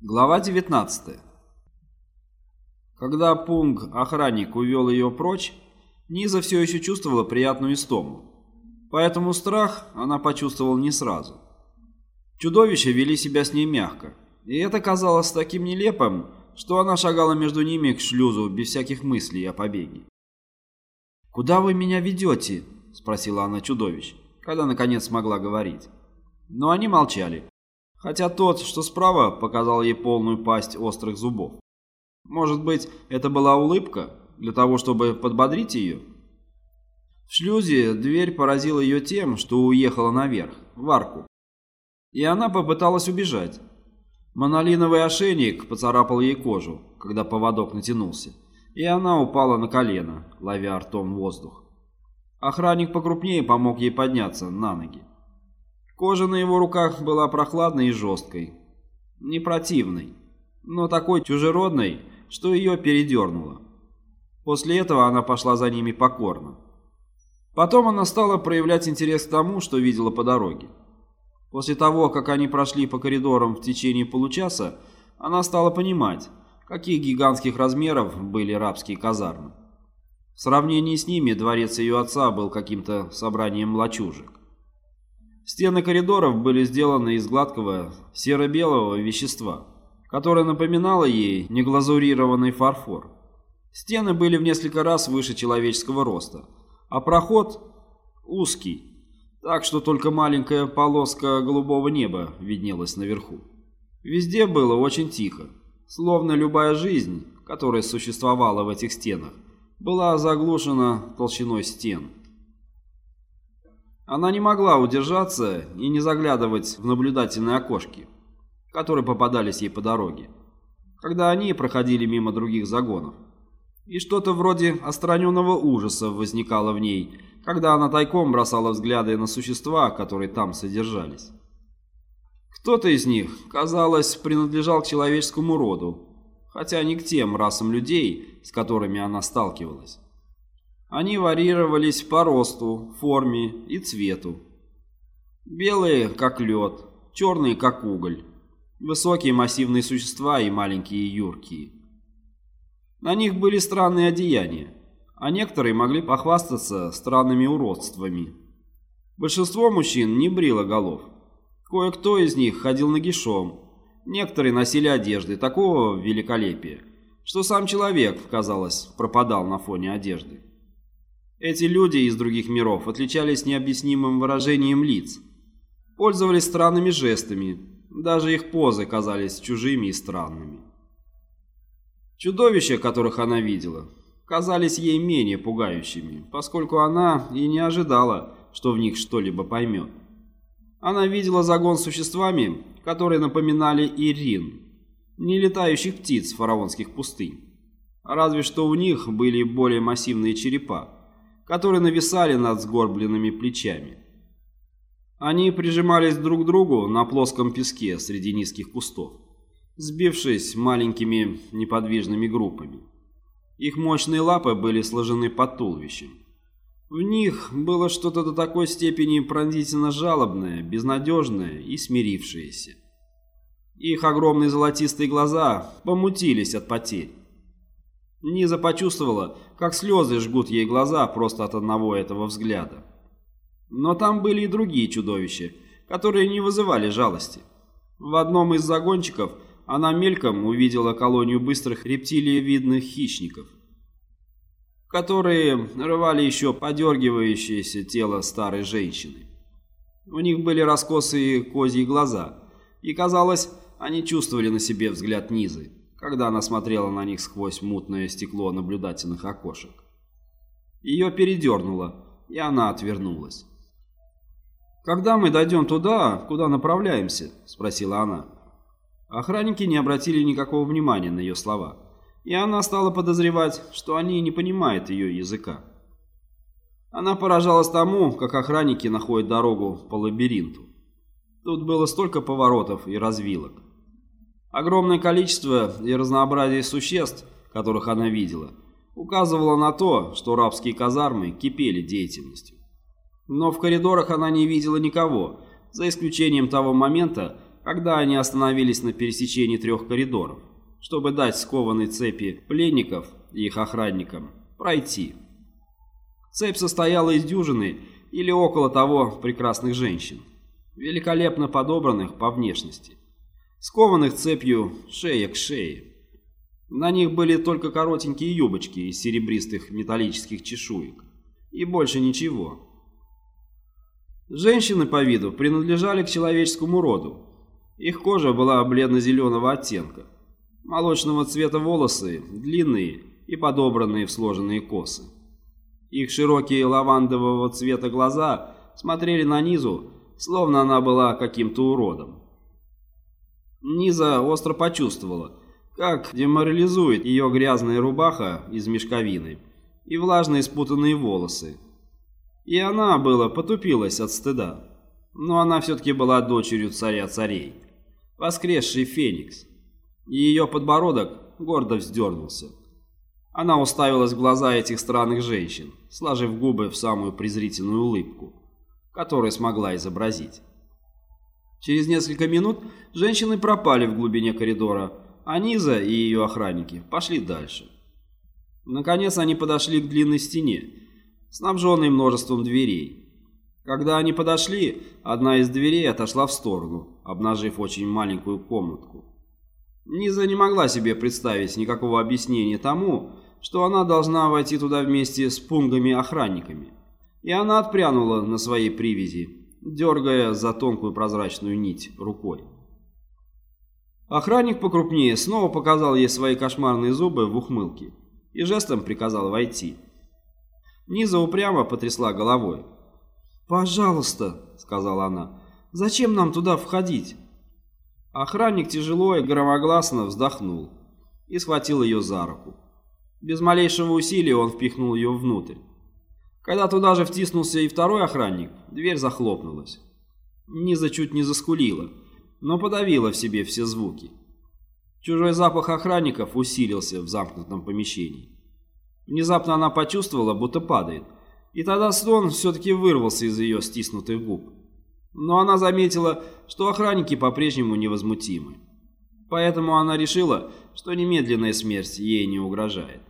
Глава 19 Когда Пунг, охранник, увел ее прочь, Низа все еще чувствовала приятную истому. Поэтому страх она почувствовала не сразу. Чудовища вели себя с ней мягко, и это казалось таким нелепым, что она шагала между ними к шлюзу без всяких мыслей о побеге. «Куда вы меня ведете?» – спросила она чудовищ, когда наконец смогла говорить. Но они молчали, хотя тот, что справа, показал ей полную пасть острых зубов. Может быть, это была улыбка для того, чтобы подбодрить ее? В шлюзе дверь поразила ее тем, что уехала наверх, в арку. И она попыталась убежать. Монолиновый ошейник поцарапал ей кожу, когда поводок натянулся, и она упала на колено, ловя ртом воздух. Охранник покрупнее помог ей подняться на ноги. Кожа на его руках была прохладной и жесткой. Не противной, но такой чужеродной, что ее передернуло. После этого она пошла за ними покорно. Потом она стала проявлять интерес к тому, что видела по дороге. После того, как они прошли по коридорам в течение получаса, она стала понимать, каких гигантских размеров были рабские казармы. В сравнении с ними дворец ее отца был каким-то собранием лачужек. Стены коридоров были сделаны из гладкого серо-белого вещества, которое напоминало ей неглазурированный фарфор. Стены были в несколько раз выше человеческого роста, а проход узкий, так что только маленькая полоска голубого неба виднелась наверху. Везде было очень тихо, словно любая жизнь, которая существовала в этих стенах, была заглушена толщиной стен. Она не могла удержаться и не заглядывать в наблюдательные окошки, которые попадались ей по дороге, когда они проходили мимо других загонов. И что-то вроде остраненного ужаса возникало в ней, когда она тайком бросала взгляды на существа, которые там содержались. Кто-то из них, казалось, принадлежал к человеческому роду, хотя не к тем расам людей, с которыми она сталкивалась. Они варьировались по росту, форме и цвету. Белые, как лед, черные, как уголь. Высокие массивные существа и маленькие юркие. На них были странные одеяния, а некоторые могли похвастаться странными уродствами. Большинство мужчин не брило голов. Кое-кто из них ходил нагишом. Некоторые носили одежды такого великолепия, что сам человек, казалось, пропадал на фоне одежды. Эти люди из других миров отличались необъяснимым выражением лиц, пользовались странными жестами, даже их позы казались чужими и странными. Чудовища, которых она видела, казались ей менее пугающими, поскольку она и не ожидала, что в них что-либо поймет. Она видела загон с существами, которые напоминали Ирин, не летающих птиц фараонских пустынь, разве что у них были более массивные черепа, которые нависали над сгорбленными плечами. Они прижимались друг к другу на плоском песке среди низких кустов, сбившись маленькими неподвижными группами. Их мощные лапы были сложены под туловищем. В них было что-то до такой степени пронзительно жалобное, безнадежное и смирившееся. Их огромные золотистые глаза помутились от потерь. Низа почувствовала, как слезы жгут ей глаза просто от одного этого взгляда. Но там были и другие чудовища, которые не вызывали жалости. В одном из загончиков она мельком увидела колонию быстрых рептилиевидных хищников, которые рвали еще подергивающееся тело старой женщины. У них были раскосые козьи глаза, и, казалось, они чувствовали на себе взгляд Низы когда она смотрела на них сквозь мутное стекло наблюдательных окошек. Ее передернуло, и она отвернулась. «Когда мы дойдем туда, куда направляемся?» – спросила она. Охранники не обратили никакого внимания на ее слова, и она стала подозревать, что они не понимают ее языка. Она поражалась тому, как охранники находят дорогу по лабиринту. Тут было столько поворотов и развилок. Огромное количество и разнообразие существ, которых она видела, указывало на то, что рабские казармы кипели деятельностью. Но в коридорах она не видела никого, за исключением того момента, когда они остановились на пересечении трех коридоров, чтобы дать скованной цепи пленников и их охранникам пройти. Цепь состояла из дюжины или около того прекрасных женщин, великолепно подобранных по внешности, скованных цепью шея к шее. На них были только коротенькие юбочки из серебристых металлических чешуек, и больше ничего. Женщины по виду принадлежали к человеческому роду. Их кожа была бледно-зеленого оттенка, молочного цвета волосы, длинные и подобранные в сложенные косы. Их широкие лавандового цвета глаза смотрели на Низу, словно она была каким-то уродом. Низа остро почувствовала, как деморализует ее грязная рубаха из мешковины и влажные спутанные волосы. И она была потупилась от стыда. Но она все-таки была дочерью царя царей, воскресший Феникс. И ее подбородок гордо вздернулся. Она уставилась в глаза этих странных женщин, сложив губы в самую презрительную улыбку, которую смогла изобразить. Через несколько минут женщины пропали в глубине коридора, а Низа и ее охранники пошли дальше. Наконец они подошли к длинной стене, снабженной множеством дверей. Когда они подошли, одна из дверей отошла в сторону, обнажив очень маленькую комнатку. Низа не могла себе представить никакого объяснения тому, что она должна войти туда вместе с пунгами-охранниками. И она отпрянула на своей привязи, дергая за тонкую прозрачную нить рукой. Охранник покрупнее снова показал ей свои кошмарные зубы в ухмылке и жестом приказал войти. Низа упрямо потрясла головой. «Пожалуйста», — сказала она, — «зачем нам туда входить?» Охранник тяжело и громогласно вздохнул и схватил ее за руку. Без малейшего усилия он впихнул ее внутрь. Когда туда же втиснулся и второй охранник, дверь захлопнулась. Низа чуть не заскулила, но подавила в себе все звуки. Чужой запах охранников усилился в замкнутом помещении. Внезапно она почувствовала, будто падает, и тогда стон все-таки вырвался из ее стиснутых губ. Но она заметила, что охранники по-прежнему невозмутимы. Поэтому она решила, что немедленная смерть ей не угрожает.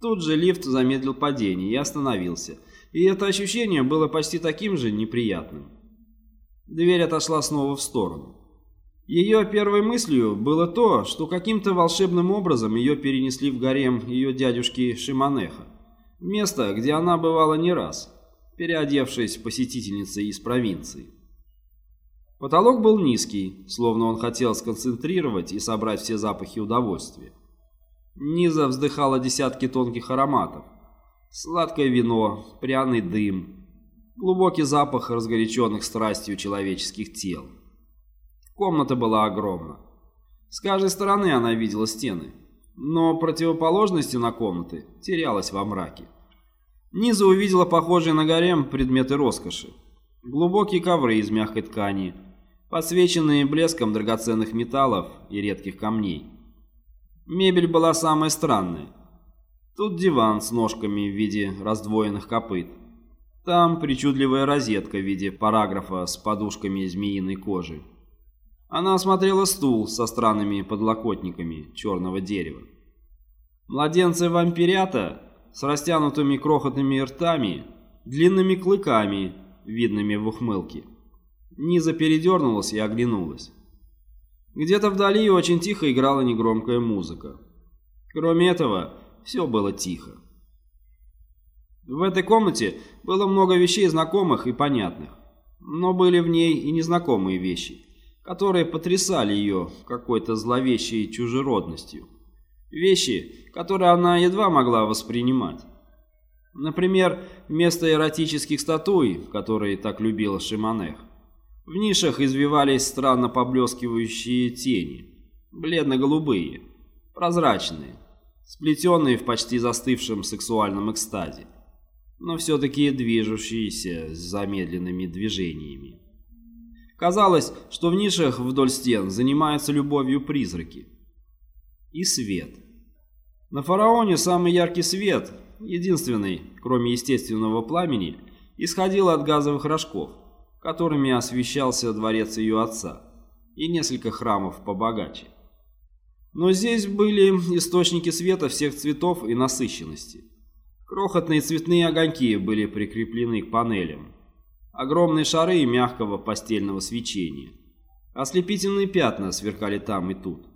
Тут же лифт замедлил падение и остановился, и это ощущение было почти таким же неприятным. Дверь отошла снова в сторону. Ее первой мыслью было то, что каким-то волшебным образом ее перенесли в гарем ее дядюшки Шиманеха, место, где она бывала не раз, переодевшись посетительницей из провинции. Потолок был низкий, словно он хотел сконцентрировать и собрать все запахи удовольствия. Низа вздыхала десятки тонких ароматов. Сладкое вино, пряный дым, глубокий запах разгоряченных страстью человеческих тел. Комната была огромна. С каждой стороны она видела стены, но противоположностью на комнаты терялась во мраке. Низа увидела похожие на гарем предметы роскоши. Глубокие ковры из мягкой ткани, подсвеченные блеском драгоценных металлов и редких камней. Мебель была самая странная. Тут диван с ножками в виде раздвоенных копыт. Там причудливая розетка в виде параграфа с подушками змеиной кожи. Она осмотрела стул со странными подлокотниками черного дерева. Младенцы вампирята с растянутыми крохотными ртами, длинными клыками, видными в ухмылке. Низа передернулась и оглянулась. Где-то вдали очень тихо играла негромкая музыка. Кроме этого, все было тихо. В этой комнате было много вещей знакомых и понятных, но были в ней и незнакомые вещи, которые потрясали ее какой-то зловещей чужеродностью. Вещи, которые она едва могла воспринимать. Например, вместо эротических статуй, которые так любила Шиманех, в нишах извивались странно поблескивающие тени, бледно-голубые, прозрачные, сплетенные в почти застывшем сексуальном экстазе но все-таки движущиеся с замедленными движениями. Казалось, что в нишах вдоль стен занимаются любовью призраки. И свет. На фараоне самый яркий свет, единственный, кроме естественного пламени, исходил от газовых рожков, которыми освещался дворец ее отца. и несколько храмов побогаче. Но здесь были источники света всех цветов и насыщенности. Крохотные цветные огоньки были прикреплены к панелям. Огромные шары мягкого постельного свечения. Ослепительные пятна сверкали там и тут.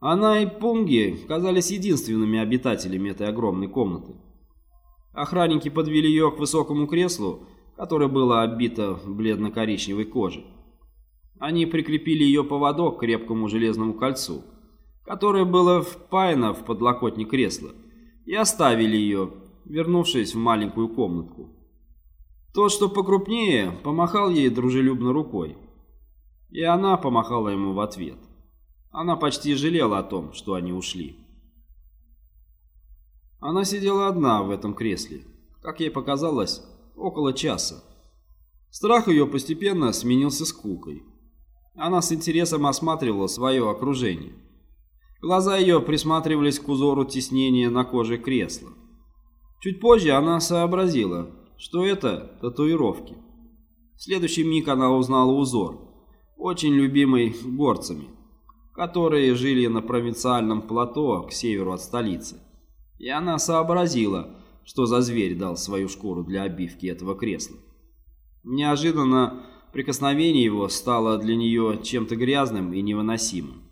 Она и Пунги казались единственными обитателями этой огромной комнаты. Охранники подвели ее к высокому креслу, которое было оббито бледно-коричневой кожей. Они прикрепили ее поводок к крепкому железному кольцу, которое было впаяно в подлокотник кресла, и оставили ее, вернувшись в маленькую комнатку. Тот, что покрупнее, помахал ей дружелюбно рукой, и она помахала ему в ответ. Она почти жалела о том, что они ушли. Она сидела одна в этом кресле, как ей показалось, около часа. Страх ее постепенно сменился скукой. Она с интересом осматривала свое окружение. Глаза ее присматривались к узору теснения на коже кресла. Чуть позже она сообразила, что это татуировки. В следующий миг она узнала узор, очень любимый горцами, которые жили на провинциальном плато к северу от столицы. И она сообразила, что за зверь дал свою шкуру для обивки этого кресла. Неожиданно Прикосновение его стало для нее чем-то грязным и невыносимым.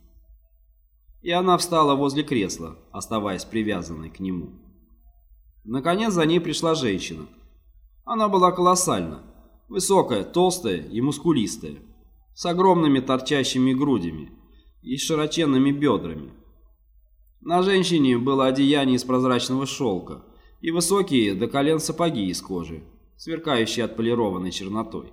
И она встала возле кресла, оставаясь привязанной к нему. Наконец за ней пришла женщина. Она была колоссальна, высокая, толстая и мускулистая, с огромными торчащими грудями и широченными бедрами. На женщине было одеяние из прозрачного шелка и высокие до колен сапоги из кожи, сверкающие отполированной чернотой.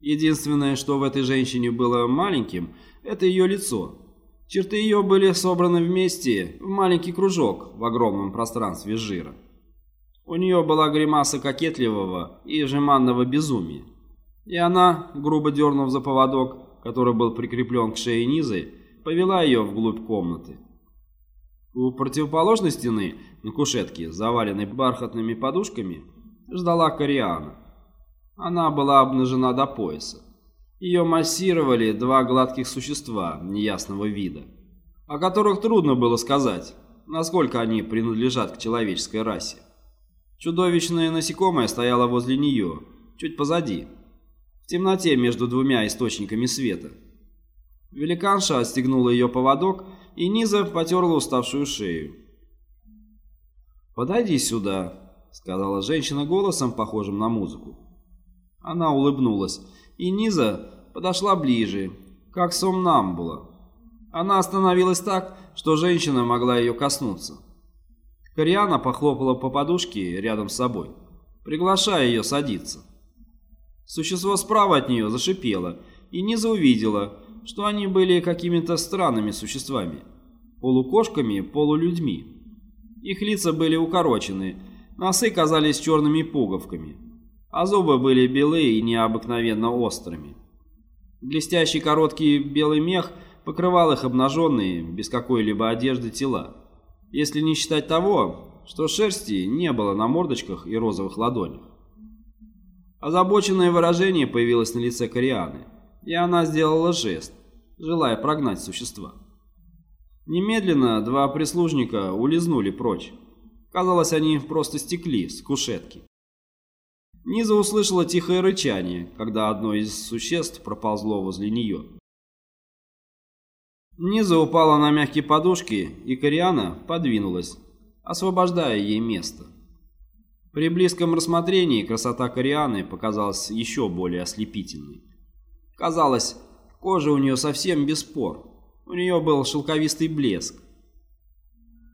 Единственное, что в этой женщине было маленьким, это ее лицо. Черты ее были собраны вместе в маленький кружок в огромном пространстве жира. У нее была гримаса кокетливого и жеманного безумия. И она, грубо дернув за поводок, который был прикреплен к шее Низы, повела ее вглубь комнаты. У противоположной стены, на кушетке, заваленной бархатными подушками, ждала Кориана. Она была обнажена до пояса. Ее массировали два гладких существа неясного вида, о которых трудно было сказать, насколько они принадлежат к человеческой расе. Чудовищное насекомое стояло возле нее, чуть позади, в темноте между двумя источниками света. Великанша отстегнула ее поводок, и Низа потерла уставшую шею. «Подойди сюда», — сказала женщина голосом, похожим на музыку. Она улыбнулась, и Низа подошла ближе, как сомнамбула. Она остановилась так, что женщина могла ее коснуться. Кориана похлопала по подушке рядом с собой, приглашая ее садиться. Существо справа от нее зашипело, и Низа увидела, что они были какими-то странными существами, полукошками, полулюдьми. Их лица были укорочены, носы казались черными пуговками а зубы были белые и необыкновенно острыми. Блестящий короткий белый мех покрывал их обнаженные, без какой-либо одежды тела, если не считать того, что шерсти не было на мордочках и розовых ладонях. Озабоченное выражение появилось на лице Корианы, и она сделала жест, желая прогнать существа. Немедленно два прислужника улизнули прочь. Казалось, они просто стекли с кушетки. Низа услышала тихое рычание, когда одно из существ проползло возле нее. Низа упала на мягкие подушки, и Кориана подвинулась, освобождая ей место. При близком рассмотрении красота Корианы показалась еще более ослепительной. Казалось, кожа у нее совсем без пор, у нее был шелковистый блеск.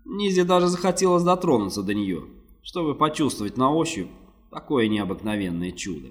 Низе даже захотелось дотронуться до нее, чтобы почувствовать на ощупь, Такое необыкновенное чудо.